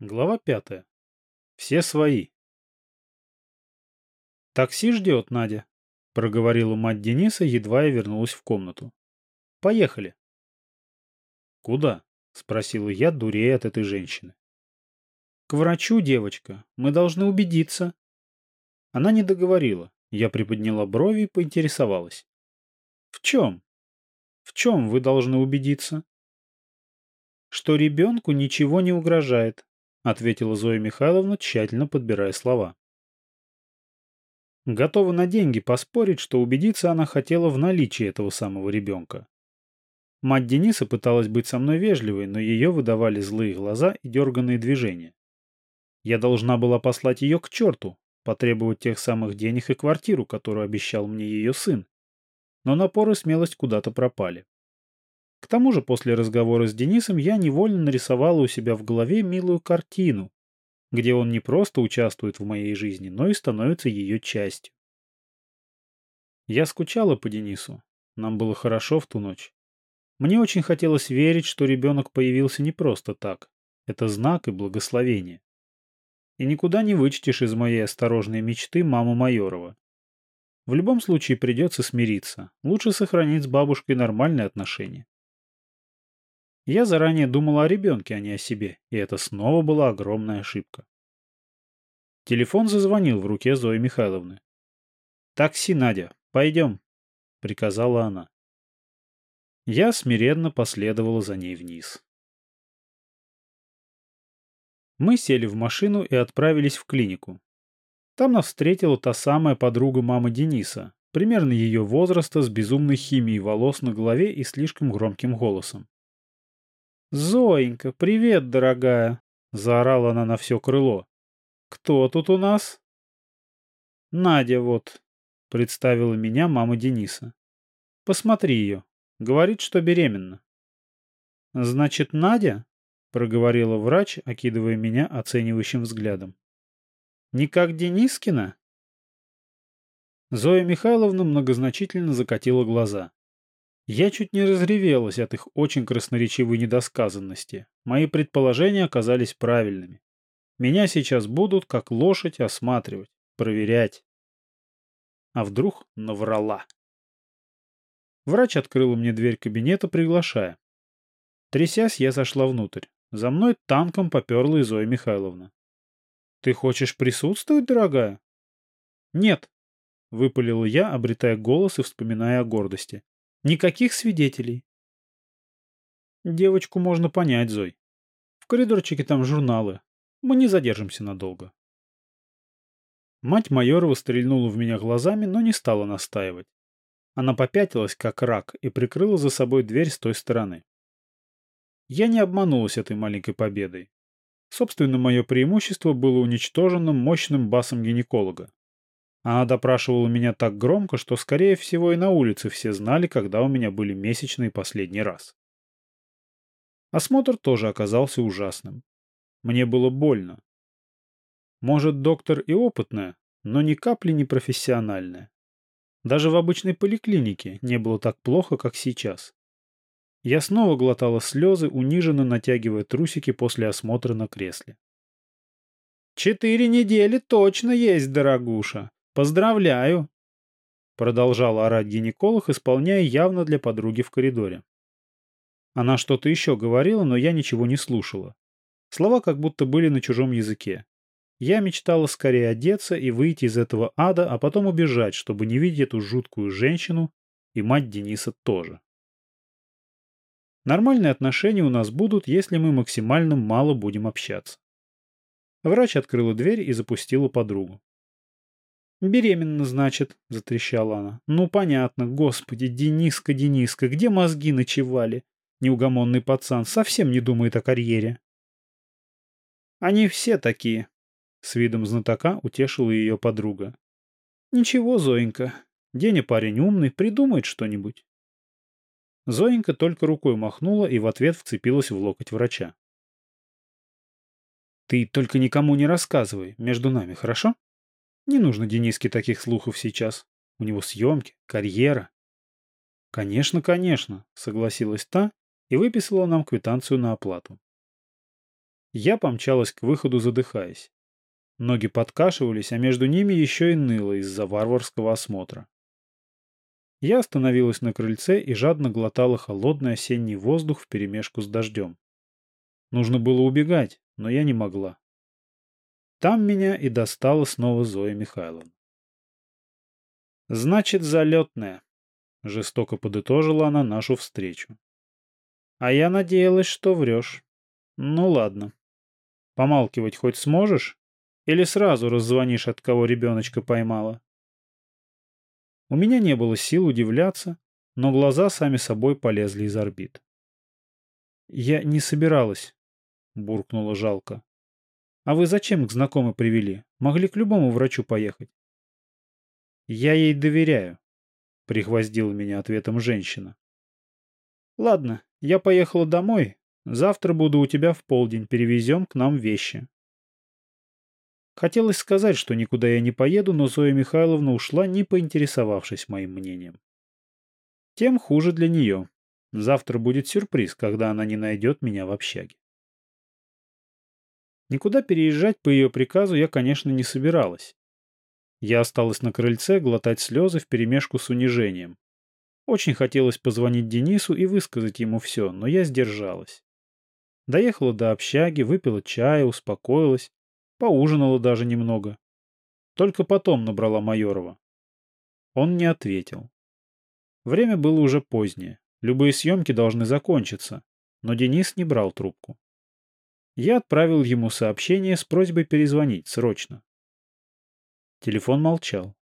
Глава пятая. Все свои. «Такси ждет, Надя», — проговорила мать Дениса, едва я вернулась в комнату. «Поехали». «Куда?» — спросила я, дурея от этой женщины. «К врачу, девочка. Мы должны убедиться». Она не договорила. Я приподняла брови и поинтересовалась. «В чем? В чем вы должны убедиться?» «Что ребенку ничего не угрожает», — ответила Зоя Михайловна, тщательно подбирая слова. Готова на деньги поспорить, что убедиться она хотела в наличии этого самого ребенка. Мать Дениса пыталась быть со мной вежливой, но ее выдавали злые глаза и дерганные движения. Я должна была послать ее к черту, потребовать тех самых денег и квартиру, которую обещал мне ее сын. Но напор и смелость куда-то пропали. К тому же после разговора с Денисом я невольно нарисовала у себя в голове милую картину, где он не просто участвует в моей жизни, но и становится ее частью. Я скучала по Денису. Нам было хорошо в ту ночь. Мне очень хотелось верить, что ребенок появился не просто так. Это знак и благословение. И никуда не вычтешь из моей осторожной мечты маму Майорова. В любом случае придется смириться. Лучше сохранить с бабушкой нормальные отношения. Я заранее думала о ребенке, а не о себе, и это снова была огромная ошибка. Телефон зазвонил в руке Зои Михайловны. «Такси, Надя, пойдем», — приказала она. Я смиренно последовала за ней вниз. Мы сели в машину и отправились в клинику. Там нас встретила та самая подруга мамы Дениса, примерно ее возраста, с безумной химией волос на голове и слишком громким голосом. «Зоенька, привет, дорогая!» — заорала она на все крыло. «Кто тут у нас?» «Надя вот», — представила меня мама Дениса. «Посмотри ее. Говорит, что беременна». «Значит, Надя?» — проговорила врач, окидывая меня оценивающим взглядом. «Не как Денискина?» Зоя Михайловна многозначительно закатила глаза. Я чуть не разревелась от их очень красноречивой недосказанности. Мои предположения оказались правильными. Меня сейчас будут, как лошадь, осматривать, проверять. А вдруг наврала? Врач открыла мне дверь кабинета, приглашая. Трясясь, я зашла внутрь. За мной танком поперла и Зоя Михайловна. «Ты хочешь присутствовать, дорогая?» «Нет», — выпалила я, обретая голос и вспоминая о гордости. Никаких свидетелей. Девочку можно понять, Зой. В коридорчике там журналы. Мы не задержимся надолго. Мать Майорова стрельнула в меня глазами, но не стала настаивать. Она попятилась, как рак, и прикрыла за собой дверь с той стороны. Я не обманулась этой маленькой победой. Собственно, мое преимущество было уничтожено мощным басом гинеколога. Она допрашивала меня так громко, что, скорее всего, и на улице все знали, когда у меня были месячные последний раз. Осмотр тоже оказался ужасным. Мне было больно. Может, доктор и опытная, но ни капли не профессиональная. Даже в обычной поликлинике не было так плохо, как сейчас. Я снова глотала слезы, униженно натягивая трусики после осмотра на кресле. «Четыре недели точно есть, дорогуша!» «Поздравляю!» Продолжал орать гинеколог, исполняя явно для подруги в коридоре. Она что-то еще говорила, но я ничего не слушала. Слова как будто были на чужом языке. Я мечтала скорее одеться и выйти из этого ада, а потом убежать, чтобы не видеть эту жуткую женщину и мать Дениса тоже. Нормальные отношения у нас будут, если мы максимально мало будем общаться. Врач открыла дверь и запустила подругу. «Беременна, значит», — затрещала она. «Ну, понятно. Господи, Дениска, Дениска, где мозги ночевали? Неугомонный пацан совсем не думает о карьере». «Они все такие», — с видом знатока утешила ее подруга. «Ничего, Зоенька. Деня парень умный, придумает что-нибудь». Зоенька только рукой махнула и в ответ вцепилась в локоть врача. «Ты только никому не рассказывай, между нами, хорошо?» Не нужно Дениске таких слухов сейчас. У него съемки, карьера. Конечно, конечно, согласилась та и выписала нам квитанцию на оплату. Я помчалась к выходу, задыхаясь. Ноги подкашивались, а между ними еще и ныло из-за варварского осмотра. Я остановилась на крыльце и жадно глотала холодный осенний воздух вперемешку с дождем. Нужно было убегать, но я не могла. Там меня и достала снова Зоя Михайловна. «Значит, залетная», — жестоко подытожила она нашу встречу. «А я надеялась, что врешь. Ну ладно. Помалкивать хоть сможешь? Или сразу раззвонишь, от кого ребеночка поймала?» У меня не было сил удивляться, но глаза сами собой полезли из орбит. «Я не собиралась», — буркнула жалко. А вы зачем к знакомой привели? Могли к любому врачу поехать. Я ей доверяю, прихвоздила меня ответом женщина. Ладно, я поехала домой. Завтра буду у тебя в полдень, перевезем к нам вещи. Хотелось сказать, что никуда я не поеду, но Зоя Михайловна ушла, не поинтересовавшись моим мнением. Тем хуже для нее. Завтра будет сюрприз, когда она не найдет меня в общаге. Никуда переезжать по ее приказу я, конечно, не собиралась. Я осталась на крыльце глотать слезы вперемешку с унижением. Очень хотелось позвонить Денису и высказать ему все, но я сдержалась. Доехала до общаги, выпила чая, успокоилась, поужинала даже немного. Только потом набрала Майорова. Он не ответил. Время было уже позднее, любые съемки должны закончиться, но Денис не брал трубку. Я отправил ему сообщение с просьбой перезвонить срочно. Телефон молчал.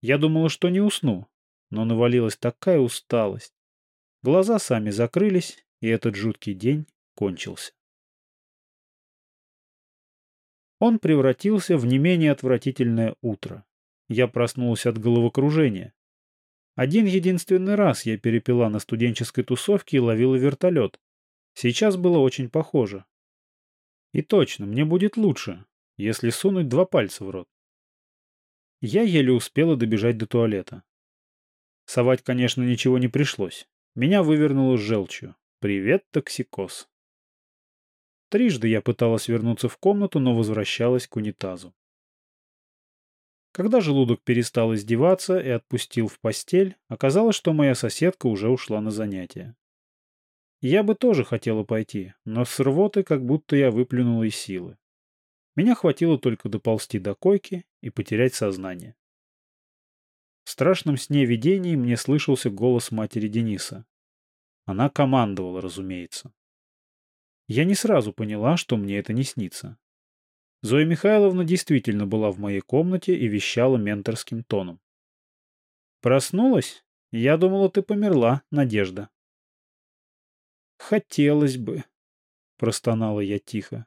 Я думала, что не усну, но навалилась такая усталость. Глаза сами закрылись, и этот жуткий день кончился. Он превратился в не менее отвратительное утро. Я проснулась от головокружения. Один единственный раз я перепила на студенческой тусовке и ловила вертолет. Сейчас было очень похоже. И точно, мне будет лучше, если сунуть два пальца в рот. Я еле успела добежать до туалета. Совать, конечно, ничего не пришлось. Меня вывернуло желчью. Привет, токсикоз. Трижды я пыталась вернуться в комнату, но возвращалась к унитазу. Когда желудок перестал издеваться и отпустил в постель, оказалось, что моя соседка уже ушла на занятия. Я бы тоже хотела пойти, но с рвоты как будто я выплюнула из силы. Меня хватило только доползти до койки и потерять сознание. В страшном сне видений мне слышался голос матери Дениса. Она командовала, разумеется. Я не сразу поняла, что мне это не снится. Зоя Михайловна действительно была в моей комнате и вещала менторским тоном. «Проснулась? Я думала, ты померла, Надежда». «Хотелось бы», — простонала я тихо.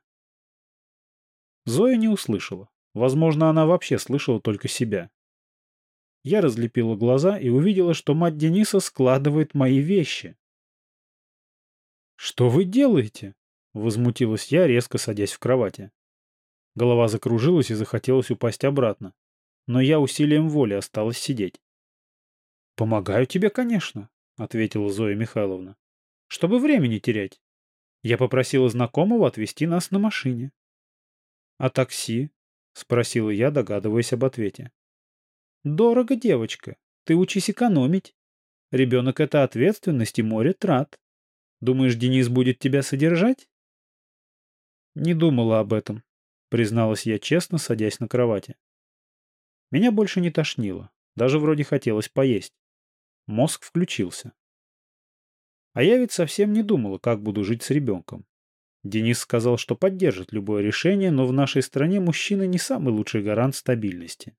Зоя не услышала. Возможно, она вообще слышала только себя. Я разлепила глаза и увидела, что мать Дениса складывает мои вещи. «Что вы делаете?» — возмутилась я, резко садясь в кровати. Голова закружилась и захотелось упасть обратно. Но я усилием воли осталась сидеть. «Помогаю тебе, конечно», — ответила Зоя Михайловна чтобы времени терять. Я попросила знакомого отвезти нас на машине. — А такси? — спросила я, догадываясь об ответе. — Дорого, девочка. Ты учись экономить. Ребенок — это ответственность и море трат. Думаешь, Денис будет тебя содержать? Не думала об этом, призналась я честно, садясь на кровати. Меня больше не тошнило, даже вроде хотелось поесть. Мозг включился. А я ведь совсем не думала, как буду жить с ребенком. Денис сказал, что поддержит любое решение, но в нашей стране мужчина не самый лучший гарант стабильности.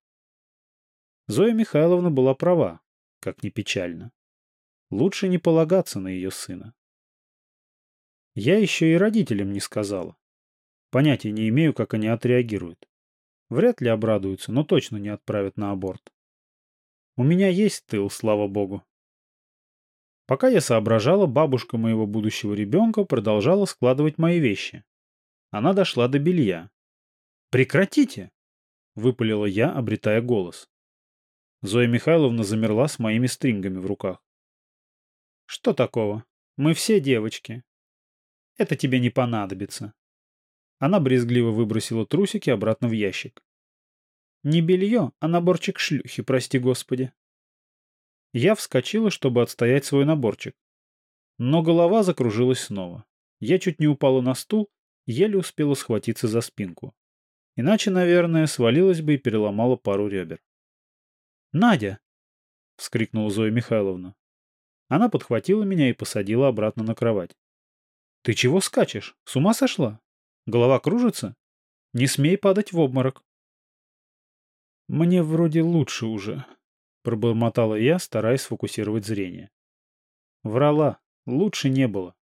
Зоя Михайловна была права, как ни печально. Лучше не полагаться на ее сына. Я еще и родителям не сказала. Понятия не имею, как они отреагируют. Вряд ли обрадуются, но точно не отправят на аборт. У меня есть тыл, слава богу. Пока я соображала, бабушка моего будущего ребенка продолжала складывать мои вещи. Она дошла до белья. «Прекратите!» — выпалила я, обретая голос. Зоя Михайловна замерла с моими стрингами в руках. «Что такого? Мы все девочки. Это тебе не понадобится. Она брезгливо выбросила трусики обратно в ящик. Не белье, а наборчик шлюхи, прости господи. Я вскочила, чтобы отстоять свой наборчик. Но голова закружилась снова. Я чуть не упала на стул, еле успела схватиться за спинку. Иначе, наверное, свалилась бы и переломала пару ребер. «Надя!» — вскрикнула Зоя Михайловна. Она подхватила меня и посадила обратно на кровать. «Ты чего скачешь? С ума сошла? Голова кружится? Не смей падать в обморок!» «Мне вроде лучше уже», — пробормотала я, стараясь сфокусировать зрение. Врала, лучше не было.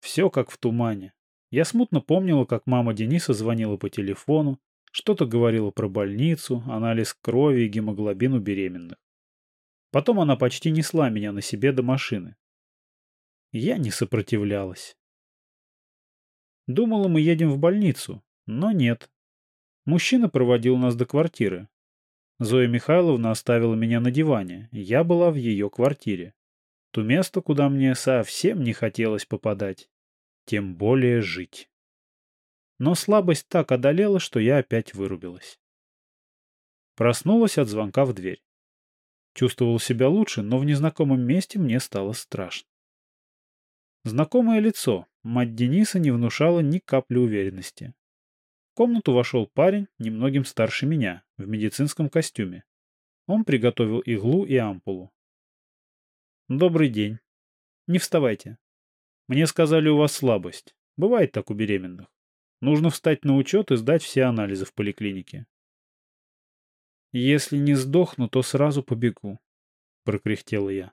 Все как в тумане. Я смутно помнила, как мама Дениса звонила по телефону, что-то говорила про больницу, анализ крови и гемоглобин у беременных. Потом она почти несла меня на себе до машины. Я не сопротивлялась. Думала, мы едем в больницу, но нет. Мужчина проводил нас до квартиры. Зоя Михайловна оставила меня на диване, я была в ее квартире. То место, куда мне совсем не хотелось попадать. Тем более жить. Но слабость так одолела, что я опять вырубилась. Проснулась от звонка в дверь. Чувствовал себя лучше, но в незнакомом месте мне стало страшно. Знакомое лицо, мать Дениса не внушала ни капли уверенности. Комнату вошел парень, немногим старше меня, в медицинском костюме. Он приготовил иглу и ампулу. «Добрый день. Не вставайте. Мне сказали, у вас слабость. Бывает так у беременных. Нужно встать на учет и сдать все анализы в поликлинике». «Если не сдохну, то сразу побегу», — прокряхтела я.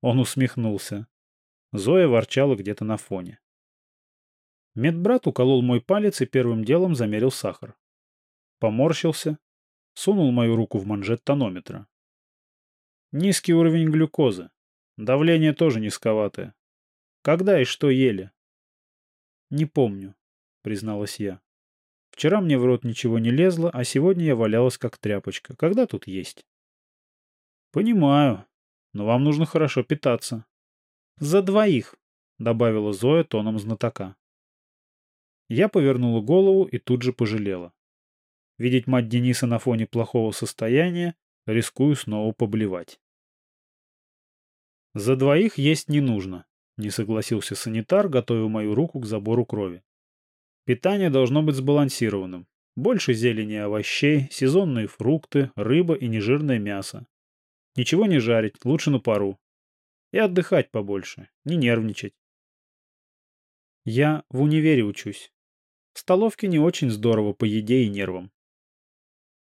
Он усмехнулся. Зоя ворчала где-то на фоне. Медбрат уколол мой палец и первым делом замерил сахар. Поморщился, сунул мою руку в манжет тонометра. Низкий уровень глюкозы. Давление тоже низковатое. Когда и что ели? Не помню, призналась я. Вчера мне в рот ничего не лезло, а сегодня я валялась как тряпочка. Когда тут есть? Понимаю, но вам нужно хорошо питаться. За двоих, добавила Зоя тоном знатока. Я повернула голову и тут же пожалела. Видеть мать Дениса на фоне плохого состояния, рискую снова поблевать. «За двоих есть не нужно», — не согласился санитар, готовя мою руку к забору крови. «Питание должно быть сбалансированным. Больше зелени и овощей, сезонные фрукты, рыба и нежирное мясо. Ничего не жарить, лучше на пару. И отдыхать побольше, не нервничать. Я в универе учусь. В столовке не очень здорово по еде и нервам.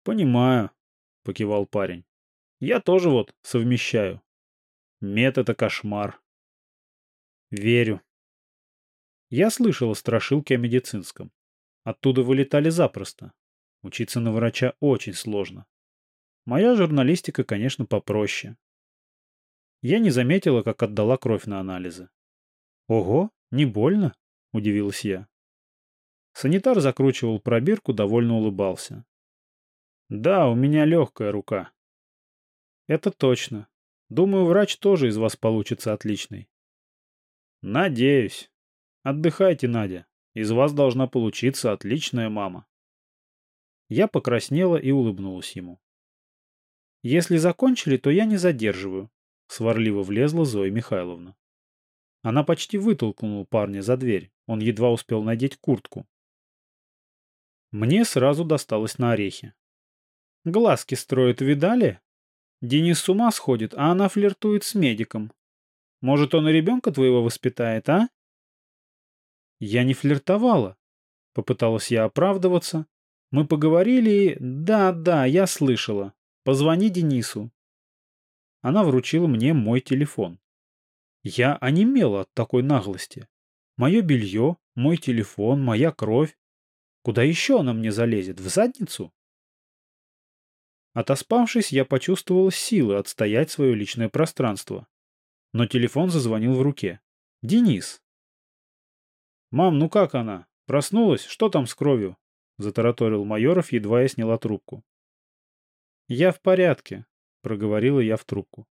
«Понимаю», — покивал парень. «Я тоже вот совмещаю. Мед — это кошмар». «Верю». Я слышал о страшилке о медицинском. Оттуда вылетали запросто. Учиться на врача очень сложно. Моя журналистика, конечно, попроще. Я не заметила, как отдала кровь на анализы. «Ого, не больно?» — удивилась я. Санитар закручивал пробирку, довольно улыбался. «Да, у меня легкая рука». «Это точно. Думаю, врач тоже из вас получится отличный». «Надеюсь. Отдыхайте, Надя. Из вас должна получиться отличная мама». Я покраснела и улыбнулась ему. «Если закончили, то я не задерживаю», — сварливо влезла Зоя Михайловна. Она почти вытолкнула парня за дверь. Он едва успел надеть куртку. Мне сразу досталось на орехи. Глазки строит, видали? Денис с ума сходит, а она флиртует с медиком. Может, он и ребенка твоего воспитает, а? Я не флиртовала. Попыталась я оправдываться. Мы поговорили и... Да-да, я слышала. Позвони Денису. Она вручила мне мой телефон. Я онемела от такой наглости. Мое белье, мой телефон, моя кровь. Куда еще она мне залезет? В задницу? Отоспавшись, я почувствовал силы отстоять свое личное пространство. Но телефон зазвонил в руке. «Денис!» «Мам, ну как она? Проснулась? Что там с кровью?» Затараторил Майоров, едва я сняла трубку. «Я в порядке», — проговорила я в трубку.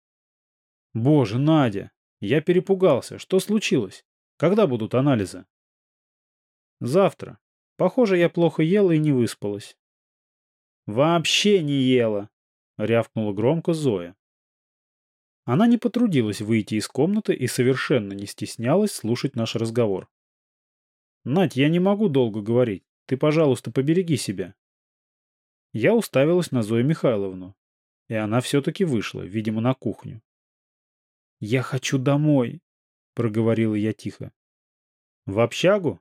«Боже, Надя! Я перепугался. Что случилось? Когда будут анализы?» «Завтра. Похоже, я плохо ела и не выспалась. «Вообще не ела!» — рявкнула громко Зоя. Она не потрудилась выйти из комнаты и совершенно не стеснялась слушать наш разговор. «Надь, я не могу долго говорить. Ты, пожалуйста, побереги себя». Я уставилась на Зою Михайловну, и она все-таки вышла, видимо, на кухню. «Я хочу домой», — проговорила я тихо. «В общагу?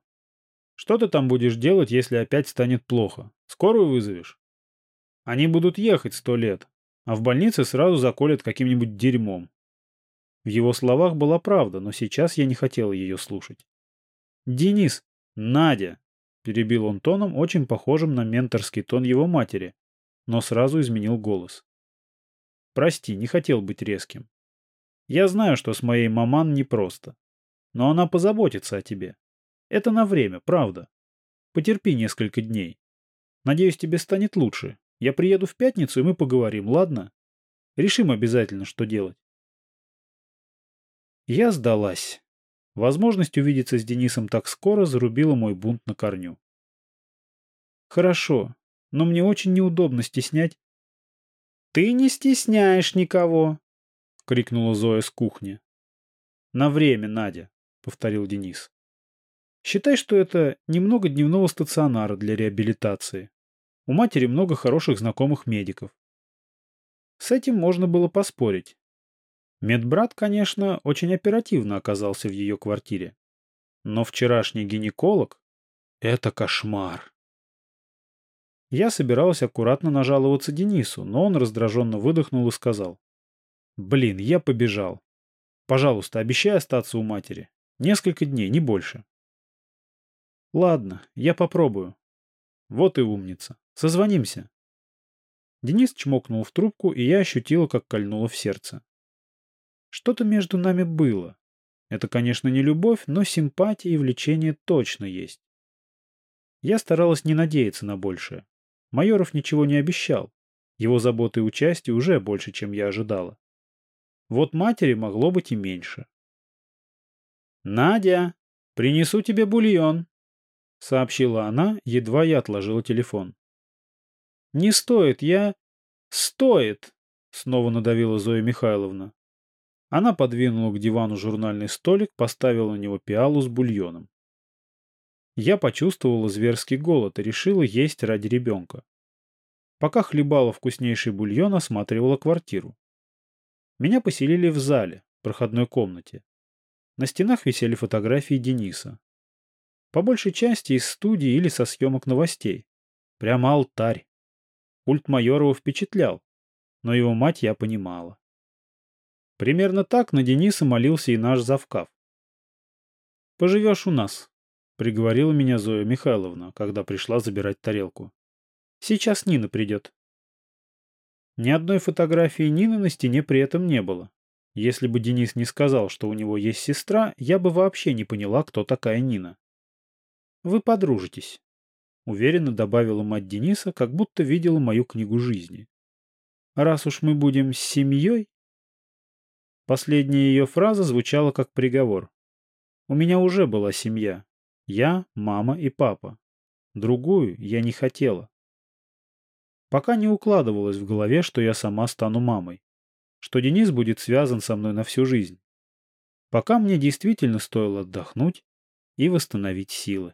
Что ты там будешь делать, если опять станет плохо? Скорую вызовешь?» «Они будут ехать сто лет, а в больнице сразу заколят каким-нибудь дерьмом». В его словах была правда, но сейчас я не хотела ее слушать. «Денис, Надя!» — перебил он тоном, очень похожим на менторский тон его матери, но сразу изменил голос. «Прости, не хотел быть резким. Я знаю, что с моей маман непросто. Но она позаботится о тебе. Это на время, правда. Потерпи несколько дней. Надеюсь, тебе станет лучше. Я приеду в пятницу, и мы поговорим, ладно? Решим обязательно, что делать. Я сдалась. Возможность увидеться с Денисом так скоро зарубила мой бунт на корню. Хорошо, но мне очень неудобно стеснять... Ты не стесняешь никого, — крикнула Зоя с кухни. «На время, Надя», — повторил Денис. «Считай, что это немного дневного стационара для реабилитации. У матери много хороших знакомых медиков. С этим можно было поспорить. Медбрат, конечно, очень оперативно оказался в ее квартире. Но вчерашний гинеколог — это кошмар. Я собиралась аккуратно нажаловаться Денису, но он раздраженно выдохнул и сказал. Блин, я побежал. Пожалуйста, обещай остаться у матери. Несколько дней, не больше. Ладно, я попробую. Вот и умница. Созвонимся. Денис чмокнул в трубку, и я ощутила, как кольнуло в сердце. Что-то между нами было. Это, конечно, не любовь, но симпатия и влечение точно есть. Я старалась не надеяться на большее. Майоров ничего не обещал. Его заботы и участие уже больше, чем я ожидала. Вот матери могло быть и меньше. «Надя, принесу тебе бульон», — сообщила она, едва я отложила телефон. «Не стоит, я...» «Стоит!» — снова надавила Зоя Михайловна. Она подвинула к дивану журнальный столик, поставила на него пиалу с бульоном. Я почувствовала зверский голод и решила есть ради ребенка. Пока хлебала вкуснейший бульон, осматривала квартиру. Меня поселили в зале, проходной комнате. На стенах висели фотографии Дениса. По большей части из студии или со съемок новостей. Прямо алтарь. Культ Майорова впечатлял, но его мать я понимала. Примерно так на Дениса молился и наш завкав. «Поживешь у нас», — приговорила меня Зоя Михайловна, когда пришла забирать тарелку. «Сейчас Нина придет». Ни одной фотографии Нины на стене при этом не было. Если бы Денис не сказал, что у него есть сестра, я бы вообще не поняла, кто такая Нина. «Вы подружитесь», — уверенно добавила мать Дениса, как будто видела мою книгу жизни. «Раз уж мы будем с семьей...» Последняя ее фраза звучала как приговор. «У меня уже была семья. Я, мама и папа. Другую я не хотела. Пока не укладывалось в голове, что я сама стану мамой. Что Денис будет связан со мной на всю жизнь. Пока мне действительно стоило отдохнуть и восстановить силы.